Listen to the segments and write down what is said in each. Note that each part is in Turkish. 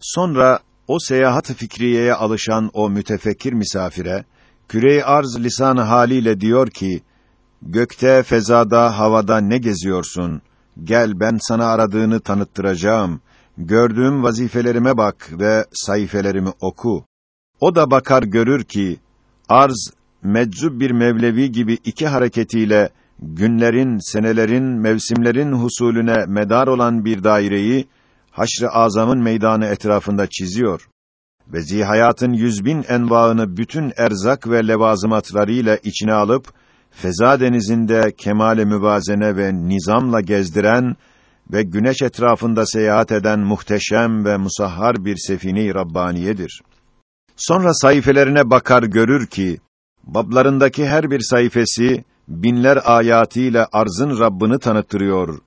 Sonra o seyahat fikriyeye alışan o mütefekkir misafire küre arz lisan haliyle diyor ki: Gökte, fezada, havada ne geziyorsun? Gel ben sana aradığını tanıttıracağım. Gördüğüm vazifelerime bak ve sayfelerimi oku. O da bakar görür ki arz meczub bir mevlevi gibi iki hareketiyle günlerin, senelerin, mevsimlerin husulüne medar olan bir daireyi haşr-ı azamın meydanı etrafında çiziyor ve zihayatın yüz bin envaını bütün erzak ve levazımatlarıyla içine alıp feza denizinde kemale müvazene ve nizamla gezdiren ve güneş etrafında seyahat eden muhteşem ve musahhar bir sefine-i rabbaniyedir. Sonra sayfelerine bakar görür ki bablarındaki her bir sayfası binler ayatıyla arzın Rabbini tanıttırıyor.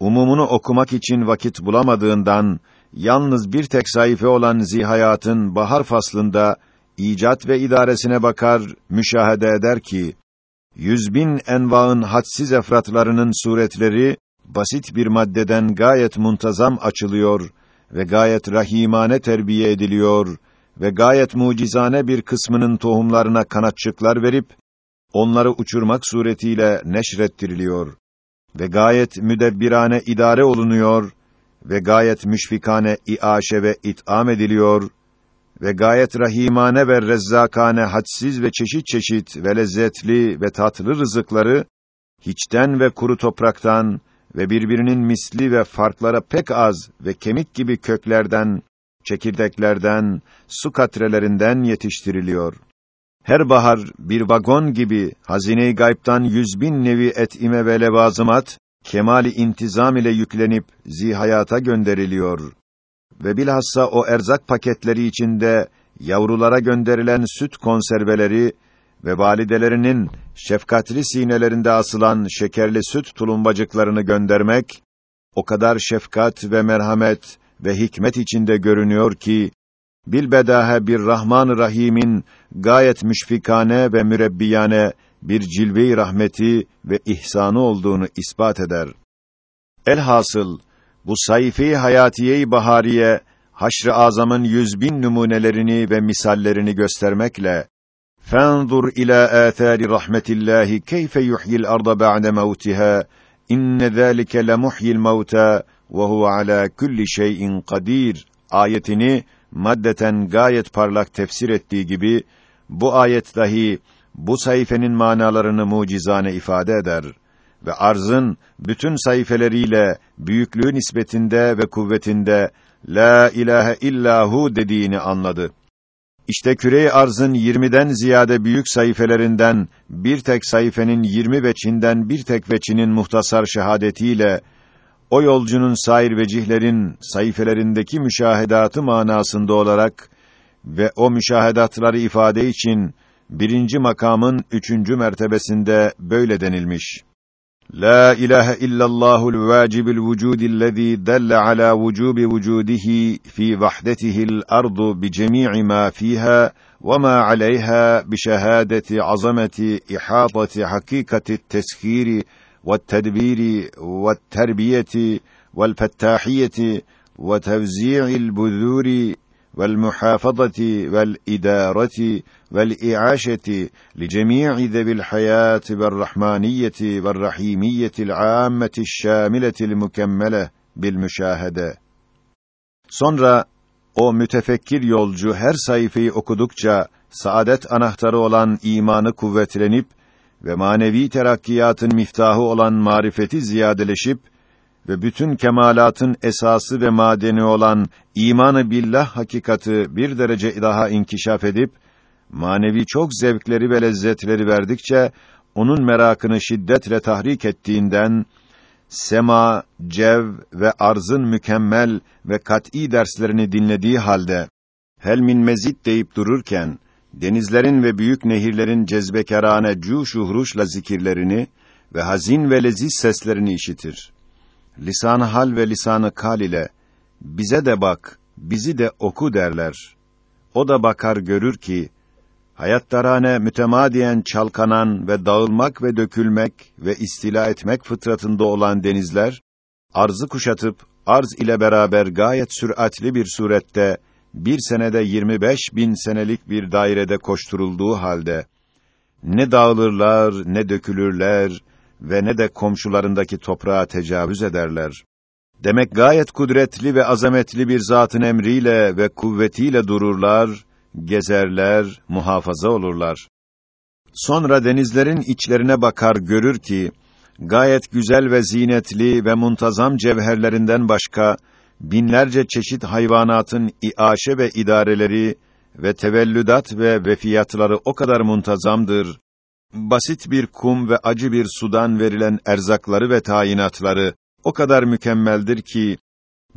Umumunu okumak için vakit bulamadığından yalnız bir tek sayfa olan zihayatın bahar faslında icat ve idaresine bakar, müşahede eder ki yüz bin envaın hadsiz efratlarının suretleri basit bir maddeden gayet muntazam açılıyor ve gayet rahimane terbiye ediliyor ve gayet mucizane bir kısmının tohumlarına kanatçıklar verip onları uçurmak suretiyle neşrettiriliyor ve gayet müdebbirane idare olunuyor ve gayet müşfikane iaşe ve it'am ediliyor ve gayet rahimane ve rezzakane hadsiz ve çeşit çeşit ve lezzetli ve tatlı rızıkları hiçten ve kuru topraktan ve birbirinin misli ve farklara pek az ve kemik gibi köklerden, çekirdeklerden, su katrelerinden yetiştiriliyor. Her bahar bir vagon gibi hazine-i gaybtan yüz bin nevi et'ime ve levazımat, kemali intizam ile yüklenip zihayata gönderiliyor. Ve bilhassa o erzak paketleri içinde yavrulara gönderilen süt konserveleri ve validelerinin şefkatli sinelerinde asılan şekerli süt tulumbacıklarını göndermek, o kadar şefkat ve merhamet ve hikmet içinde görünüyor ki, bilbedahe bir Rahman-ı Rahim'in gayet müşfikane ve mürebbiyane bir cilve-i rahmeti ve ihsanı olduğunu ispat eder. Elhasıl, bu sayfi hayatiye-i bahariye, haşr-ı azamın yüz bin numunelerini ve misallerini göstermekle, فانظر إلى آثار رحمة الله كيف يحيي الأرض بعد موتها إن ذلك لمحيي الموتى وهو على كل şeyin قدير ayetini maddeten gayet parlak tefsir ettiği gibi bu ayet dahi bu sayfenin manalarını mucizane ifade eder ve arzın bütün sayfeleriyle büyüklüğü nispetinde ve kuvvetinde la ilahe illahu dediğini anladı. İşte küre arzın yirmiden ziyade büyük sayfelerinden bir tek sayfenin yirmi veçinden bir tek veçinin muhtasar şehadetiyle o yolcunun sair vecihlerin sayfelerindeki müşahedatı manasında olarak ve o müşahedatları ifade için birinci makamın üçüncü mertebesinde böyle denilmiş. La ilahe illallahul vacibil vücudillezî delle ala vücubi vücudihi fi vahdetihil ardu bi cemî'i mâ fîhâ ve mâ aleyhâ bi şehâdeti azameti ihâtati hakîkati teskîri والتدبير والتربية والفتاحية وتوزيع البذور والمحافظة والإدارة والإعاشة لجميع ذوي الحياة والرحمانية والرحيمية العامة الشاملة المكملة بالمشاهدة. Sonra o mütefekkir yolcu her sayfayı okudukça saadet anahtarı olan imanı kuvvetlenip ve manevi terakkiyatın miftahı olan marifeti ziyadeleşip ve bütün kemalatın esası ve madeni olan imanı billah hakikati bir derece daha inkişaf edip manevi çok zevkleri ve lezzetleri verdikçe onun merakını şiddetle tahrik ettiğinden sema, cev ve arzın mükemmel ve kat'î derslerini dinlediği halde hel min mezid deyip dururken denizlerin ve büyük nehirlerin cezbekarane cuşuhruşla zikirlerini ve hazin ve leziz seslerini işitir. Lisan-ı hal ve lisan-ı kal ile bize de bak, bizi de oku derler. O da bakar görür ki hayattarane mütemadiyen çalkanan ve dağılmak ve dökülmek ve istila etmek fıtratında olan denizler arzı kuşatıp arz ile beraber gayet süratli bir surette bir senede 25 bin senelik bir dairede koşturulduğu halde ne dağılırlar ne dökülürler ve ne de komşularındaki toprağa tecavüz ederler. Demek gayet kudretli ve azametli bir zatın emriyle ve kuvvetiyle dururlar, gezerler, muhafaza olurlar. Sonra denizlerin içlerine bakar görür ki, gayet güzel ve zinetli ve muntazam cevherlerinden başka, binlerce çeşit hayvanatın iaşe ve idareleri ve tevellüdat ve vefiyatları o kadar muntazamdır. Basit bir kum ve acı bir sudan verilen erzakları ve tayinatları o kadar mükemmeldir ki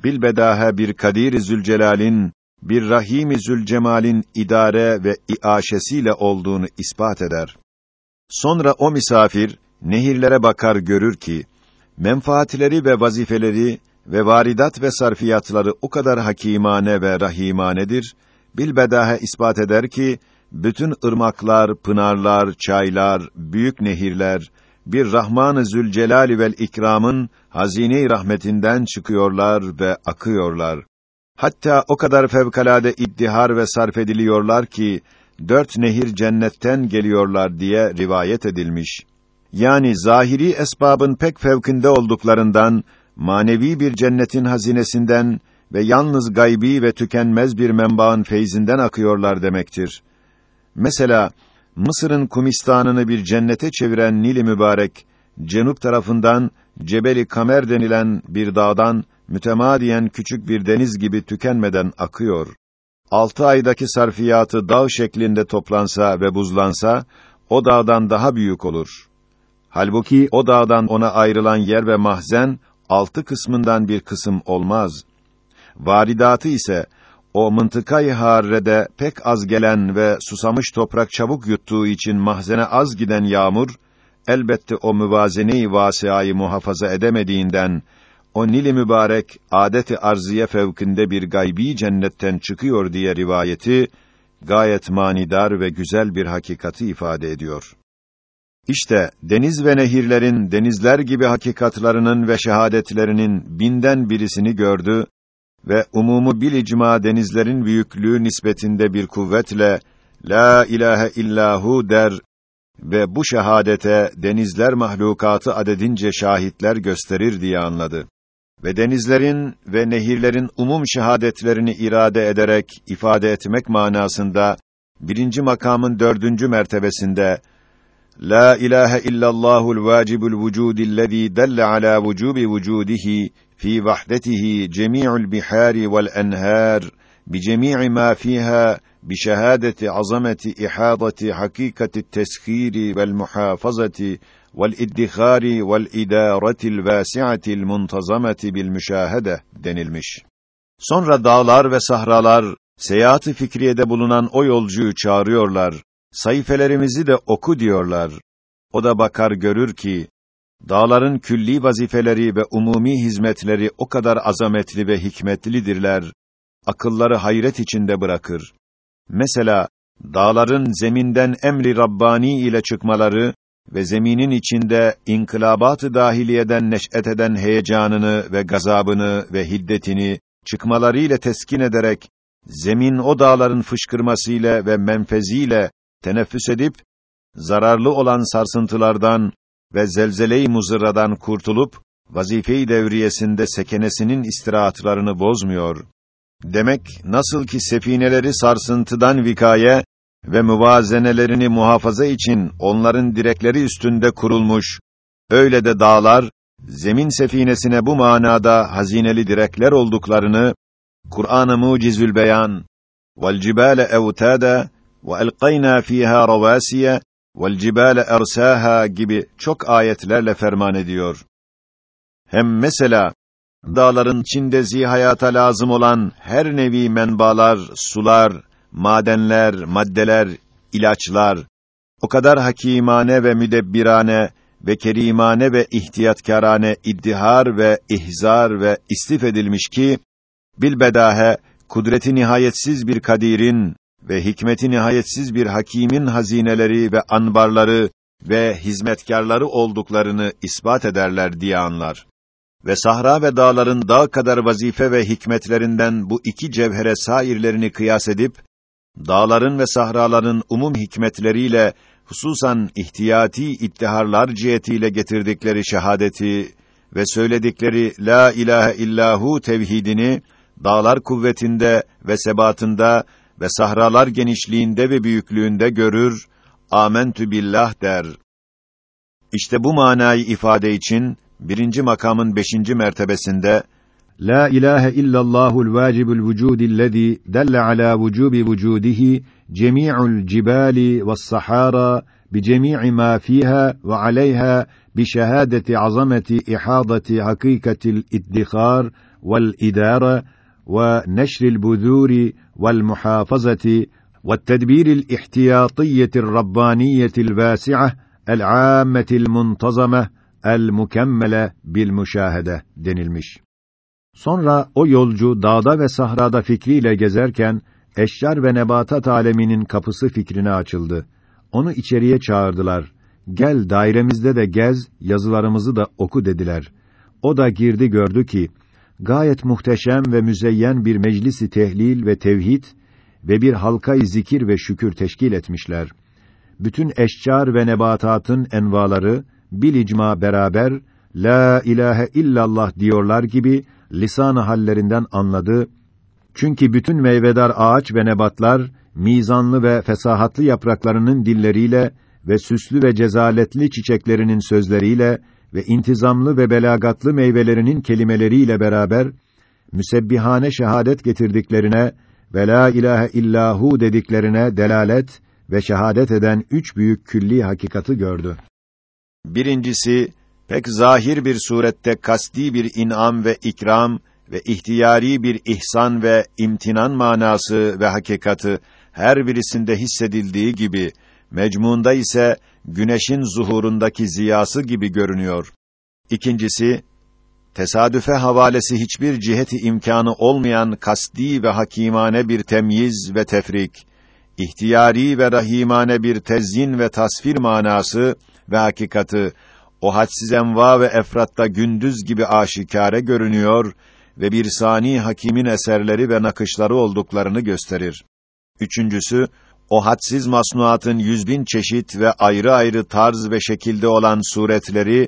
bilbedahe bir Kadir-i Zülcelal'in bir Rahim-i Zülcemal'in idare ve iaşesiyle olduğunu ispat eder. Sonra o misafir nehirlere bakar görür ki menfaatleri ve vazifeleri ve varidat ve sarfiyatları o kadar hakimane ve rahimanedir. Bilbedahe ispat eder ki bütün ırmaklar, pınarlar, çaylar, büyük nehirler bir Rahman-ı Zülcelal vel İkram'ın hazine-i rahmetinden çıkıyorlar ve akıyorlar. Hatta o kadar fevkalade iddihar ve sarf ediliyorlar ki dört nehir cennetten geliyorlar diye rivayet edilmiş. Yani zahiri esbabın pek fevkinde olduklarından manevi bir cennetin hazinesinden ve yalnız gaybi ve tükenmez bir menbaın feyzinden akıyorlar demektir. Mesela Mısır'ın Kumistan'ını bir cennete çeviren Nil-i Mübarek cenup tarafından Cebeli Kamer denilen bir dağdan mütemadiyen küçük bir deniz gibi tükenmeden akıyor. Altı aydaki sarfiyatı dağ şeklinde toplansa ve buzlansa, o dağdan daha büyük olur. Halbuki o dağdan ona ayrılan yer ve mahzen, altı kısmından bir kısım olmaz. Varidatı ise, o mıntıkayı harrede pek az gelen ve susamış toprak çabuk yuttuğu için mahzene az giden yağmur, elbette o müvazene-i vasiayı muhafaza edemediğinden, o Nil-i Mübarek, adeti arziye fevkinde bir gaybi cennetten çıkıyor diye rivayeti, gayet manidar ve güzel bir hakikati ifade ediyor. İşte deniz ve nehirlerin denizler gibi hakikatlarının ve şehadetlerinin binden birisini gördü ve umumu bil icma denizlerin büyüklüğü nispetinde bir kuvvetle la ilahe illahu der ve bu şehadete denizler mahlukatı adedince şahitler gösterir diye anladı. Ve denizlerin ve nehirlerin umum şehadetlerini irade ederek ifade etmek manasında birinci makamın dördüncü mertebesinde La ilahe illallahul vacibul vücudillezî delle ala vücubi vücudihi fi vahdetihi cemi'ul bihari vel enhar bi cemi'i ma fiha bi şehadeti azameti ihadati hakikati teskiri vel muhafazati vel iddihari vel denilmiş. Sonra dağlar ve sahralar seyahati fikriyede bulunan o yolcuyu çağırıyorlar Sayfelerimizi de oku diyorlar. O da bakar görür ki Dağların külli vazifeleri ve umumi hizmetleri o kadar azametli ve hikmetlidirler. Akılları hayret içinde bırakır. Mesela dağların zeminden emri rabbani ile çıkmaları ve zeminin içinde inkılabat-ı dahiliyeden neş'et eden heyecanını ve gazabını ve hiddetini çıkmaları ile teskin ederek zemin o dağların fışkırmasıyla ve menfeziyle teneffüs edip zararlı olan sarsıntılardan ve zelzele-i muzırradan kurtulup vazife-i devriyesinde sekenesinin istirahatlarını bozmuyor. Demek nasıl ki sefineleri sarsıntıdan vikaye ve müvazenelerini muhafaza için onların direkleri üstünde kurulmuş, öyle de dağlar zemin sefinesine bu manada hazineli direkler olduklarını Kur'an-ı Mucizül Beyan vel cibale evtada ve elqayna fiha ravasiye وَالْجِبَالَ اَرْسَاهَا gibi çok ayetlerle ferman ediyor. Hem mesela, dağların içinde zihayata lazım olan her nevi menbalar, sular, madenler, maddeler, ilaçlar, o kadar hakimane ve müdebbirane ve kerimane ve ihtiyatkârane iddihar ve ihzar ve istif edilmiş ki, bilbedahe, kudreti nihayetsiz bir kadirin ve hikmeti nihayetsiz bir hakimin hazineleri ve anbarları ve hizmetkarları olduklarını ispat ederler diye anlar. ve sahra ve dağların dağ kadar vazife ve hikmetlerinden bu iki cevhere sairlerini kıyas edip, dağların ve sahraların umum hikmetleriyle, hususan ihtiyati ittiharlar cihetiyle getirdikleri şehadeti ve söyledikleri la ilahe illahu tevhidini, dağlar kuvvetinde ve sebatında ve sahralar genişliğinde ve büyüklüğünde görür, amentü billah der. İşte bu manayı ifade için birinci makamın beşinci mertebesinde La ilahe illallahul vacibul vücudillezî delle ala vücubi vücudihi cemî'ul cibâli ve's sahara bi cemî'i mâ fîhâ ve aleyhâ bi şehâdeti azameti ihâdati hakîkatil iddihâr vel idâre ve neşril buzûri vel muhâfazati والتدبير الاحتياطية الربانية الواسعة العامة المنتظمة el-mukemmele bil müşahede denilmiş. Sonra o yolcu dağda ve sahrada fikriyle gezerken eşyar ve nebatat aleminin kapısı fikrine açıldı. Onu içeriye çağırdılar. Gel dairemizde de gez, yazılarımızı da oku dediler. O da girdi gördü ki gayet muhteşem ve müzeyyen bir meclisi tehlil ve tevhid ve bir halka-i zikir ve şükür teşkil etmişler. Bütün eşcar ve nebatatın envaları bil icma beraber la ilahe illallah diyorlar gibi lisan-ı hallerinden anladı. Çünkü bütün meyvedar ağaç ve nebatlar mizanlı ve fesahatlı yapraklarının dilleriyle ve süslü ve cezaletli çiçeklerinin sözleriyle ve intizamlı ve belagatlı meyvelerinin kelimeleriyle beraber müsebbihane şehadet getirdiklerine ve la ilahe illahu dediklerine delalet ve şehadet eden üç büyük külli hakikati gördü. Birincisi, pek zahir bir surette kasti bir inam ve ikram ve ihtiyari bir ihsan ve imtinan manası ve hakikati her birisinde hissedildiği gibi, mecmunda ise güneşin zuhurundaki ziyası gibi görünüyor. İkincisi, tesadüfe havalesi hiçbir ciheti imkanı olmayan kasti ve hakimane bir temyiz ve tefrik, ihtiyari ve rahimane bir tezyin ve tasvir manası ve hakikati o hadsiz enva ve efratta gündüz gibi aşikare görünüyor ve bir sani hakimin eserleri ve nakışları olduklarını gösterir. Üçüncüsü, o hadsiz masnuatın yüzbin çeşit ve ayrı ayrı tarz ve şekilde olan suretleri,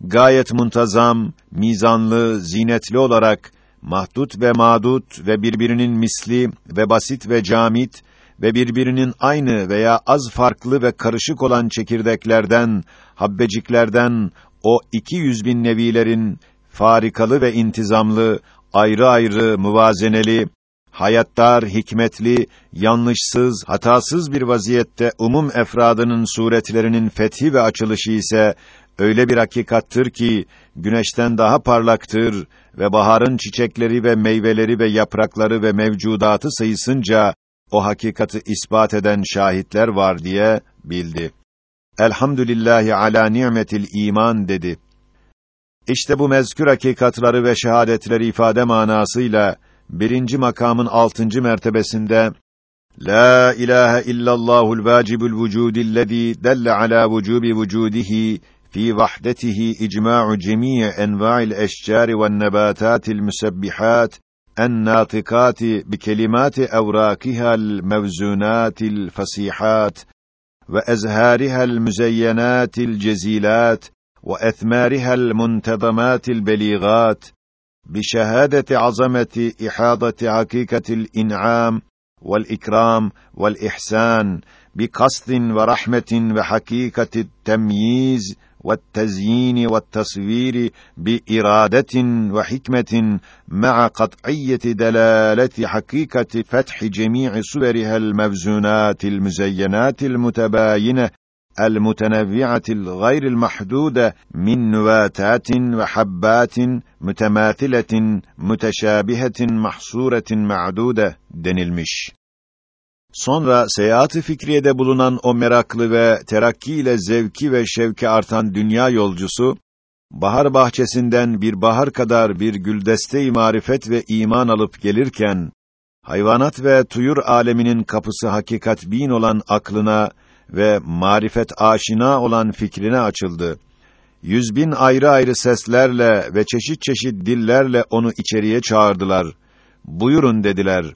gayet muntazam, mizanlı, zinetli olarak, mahdut ve madut ve birbirinin misli ve basit ve camit ve birbirinin aynı veya az farklı ve karışık olan çekirdeklerden, habbeciklerden o iki yüz bin nevilerin farikalı ve intizamlı, ayrı ayrı, muvazeneli, hayattar, hikmetli, yanlışsız, hatasız bir vaziyette umum efradının suretlerinin fethi ve açılışı ise öyle bir hakikattır ki güneşten daha parlaktır ve baharın çiçekleri ve meyveleri ve yaprakları ve mevcudatı sayısınca o hakikati ispat eden şahitler var diye bildi. Elhamdülillahi ala ni'metil iman dedi. İşte bu mezkür hakikatları ve şehadetleri ifade manasıyla birinci makamın altıncı mertebesinde La ilahe illallahul vacibul vücudillezî delle ala vücubi vücudihi fi vahdetihi icma'u cemii enva'il eşcari ve'n nebatatil musebbihat الناطقات بكلمات أوراقها الموزونات الفصيحات وأزهارها المزينات الجزيلات وأثمارها المنتظمات البليغات بشهادة عظمة إحاطة حقيقة الإنعام والإكرام والإحسان بقصد ورحمة وحقيقة التمييز والتزيين والتصوير بإرادة وحكمة مع قطعية دلالة حقيقة فتح جميع صورها الموزونات المزينات المتباينة المتنوعة الغير المحدودة من نباتات وحبات متماثلة متشابهة محصورة معدودة denilmiş. Sonra seyahat-ı fikriyede bulunan o meraklı ve terakki ile zevki ve şevki artan dünya yolcusu, bahar bahçesinden bir bahar kadar bir güldeste-i marifet ve iman alıp gelirken, hayvanat ve tuyur aleminin kapısı hakikat bin olan aklına ve marifet aşina olan fikrine açıldı. yüz bin ayrı ayrı seslerle ve çeşit çeşit dillerle onu içeriye çağırdılar. Buyurun dediler.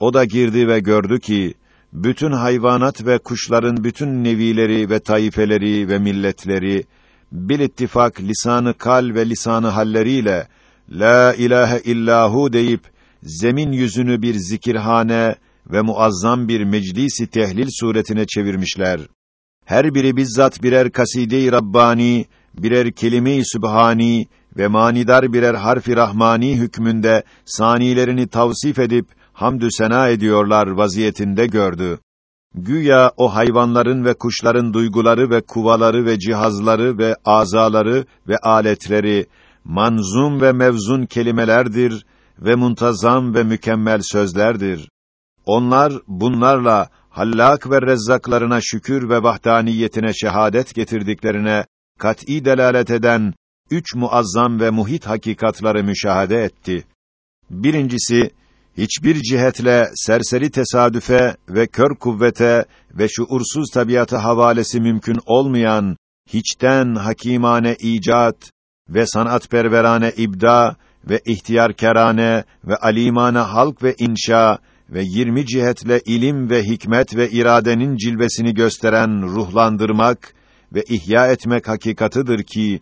O da girdi ve gördü ki, bütün hayvanat ve kuşların bütün nevileri ve taifeleri ve milletleri, bir ittifak lisanı kal ve lisanı halleriyle, La ilahe illahu deyip, zemin yüzünü bir zikirhane ve muazzam bir meclisi tehlil suretine çevirmişler. Her biri bizzat birer kaside-i Rabbani, birer kelime-i Sübhani ve manidar birer harfi Rahmani hükmünde sanilerini tavsif edip hamdü sena ediyorlar vaziyetinde gördü. Güya o hayvanların ve kuşların duyguları ve kuvaları ve cihazları ve azaları ve aletleri manzum ve mevzun kelimelerdir ve muntazam ve mükemmel sözlerdir. Onlar bunlarla Hallak ve Rezzaklarına şükür ve vahdaniyetine şehadet getirdiklerine kat'î delalet eden üç muazzam ve muhit hakikatları müşahede etti. Birincisi, hiçbir cihetle serseri tesadüfe ve kör kuvvete ve şuursuz tabiata havalesi mümkün olmayan hiçten hakimane icat ve sanatperverane ibda ve ihtiyarkerane ve alimane halk ve inşa ve yirmi cihetle ilim ve hikmet ve iradenin cilvesini gösteren ruhlandırmak ve ihya etmek hakikatıdır ki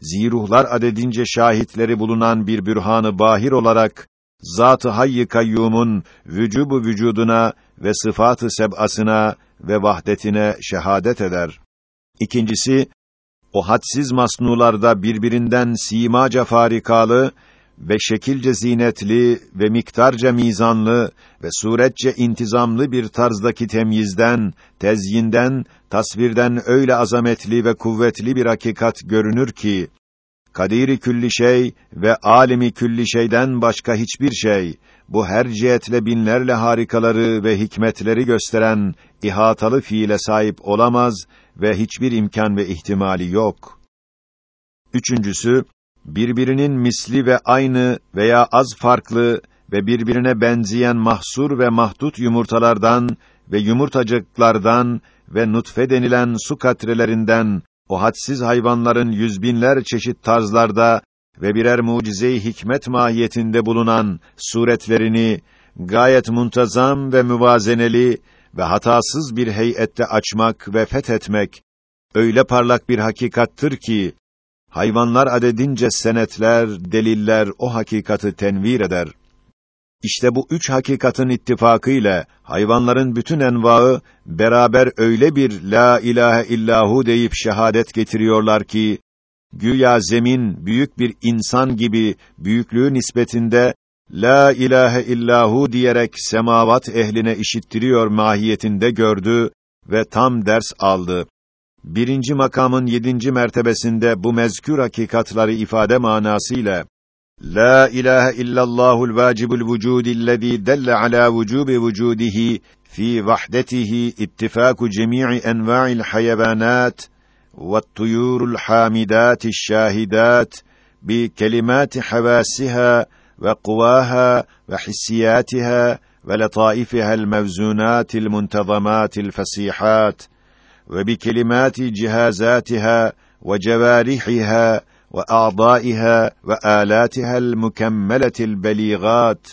ziruhlar adedince şahitleri bulunan bir bürhanı bahir olarak Zat-ı Hayy Kayyum'un vücubu vücuduna ve sıfatı seb'asına ve vahdetine şehadet eder. İkincisi, o hadsiz masnularda birbirinden simaca farikalı ve şekilce zinetli ve miktarca mizanlı ve suretçe intizamlı bir tarzdaki temyizden, tezyinden, tasvirden öyle azametli ve kuvvetli bir hakikat görünür ki, kadiri külli şey ve alimi külli şeyden başka hiçbir şey, bu her cihetle binlerle harikaları ve hikmetleri gösteren ihatalı fiile sahip olamaz ve hiçbir imkan ve ihtimali yok. Üçüncüsü, birbirinin misli ve aynı veya az farklı ve birbirine benzeyen mahsur ve mahdut yumurtalardan ve yumurtacıklardan ve nutfe denilen su katrelerinden o hadsiz hayvanların yüzbinler çeşit tarzlarda ve birer mucize-i hikmet mahiyetinde bulunan suretlerini gayet muntazam ve müvazeneli ve hatasız bir heyette açmak ve fethetmek öyle parlak bir hakikattır ki hayvanlar adedince senetler, deliller o hakikatı tenvir eder. İşte bu üç hakikatin ittifakı ile hayvanların bütün envaı beraber öyle bir la ilahe illahu deyip şehadet getiriyorlar ki güya zemin büyük bir insan gibi büyüklüğü nispetinde la ilahe illahu diyerek semavat ehline işittiriyor mahiyetinde gördü ve tam ders aldı. Birinci makamın yedinci mertebesinde bu mezkür hakikatları ifade manasıyla La ilahe illallahul vacibul vücudillezî delle ala vücubi vücudihi fi vahdetihi ittifaku cemî'i enva'il hayavanat ve't-tuyûrul hâmidâti'ş şâhidât bi kelimâti havâsiha ve kuvâha ve hissiyâtiha ve letâifiha'l mevzûnâtil muntazamâtil fesîhât. ve وبكلمات جهازاتها وجوارحها وأعضائها وآلاتها المكملة البليغات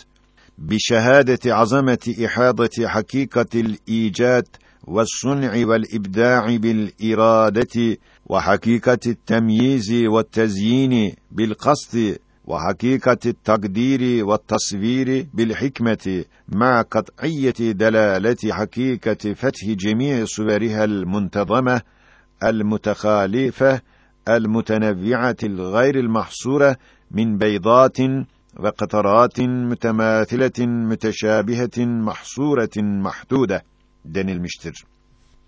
بشهادة عظمة إحاضة حقيقة الإيجاد والصنع والإبداع بالإرادة وحقيقة التمييز والتزيين بالقصد وحقيقة التقدير والتصوير بالحكمة مع قطعية دلالة حقيقة فتح جميع صورها المنتظمة المتخالفة المتنوعة الغير المحصورة من بيضات وقطرات متماثلة متشابهة محصورة محدودة denilmiştir.